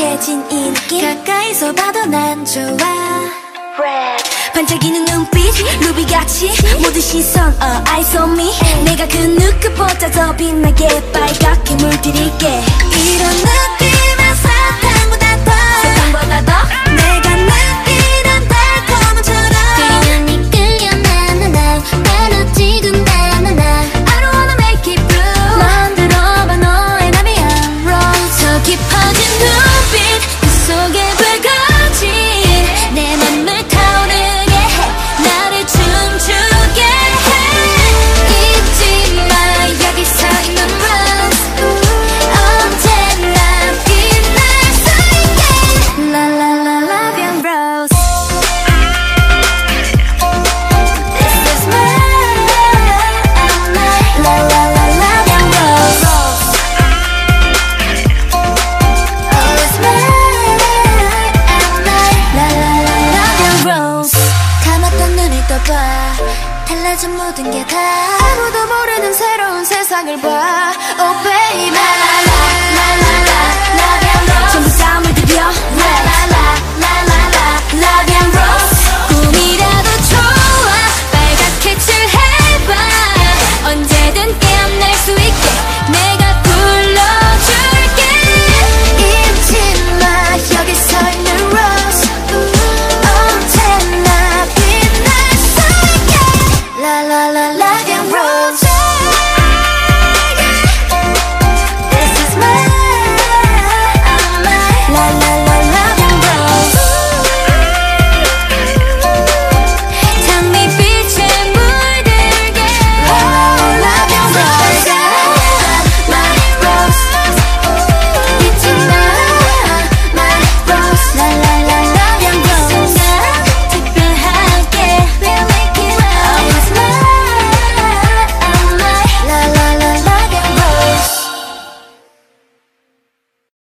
익숙해진 이 느낌. 가까이서 봐도 난 좋아. Red. 반짝이는 눈빛 루비같이 모든 시선 uh, eyes on me. 내가 그 누구보다 더 빛나게 빨갛게 물들일게. 이런 사라진 모든 게 다. 아무도 모르는 새로운 세상을 봐. Oh baby.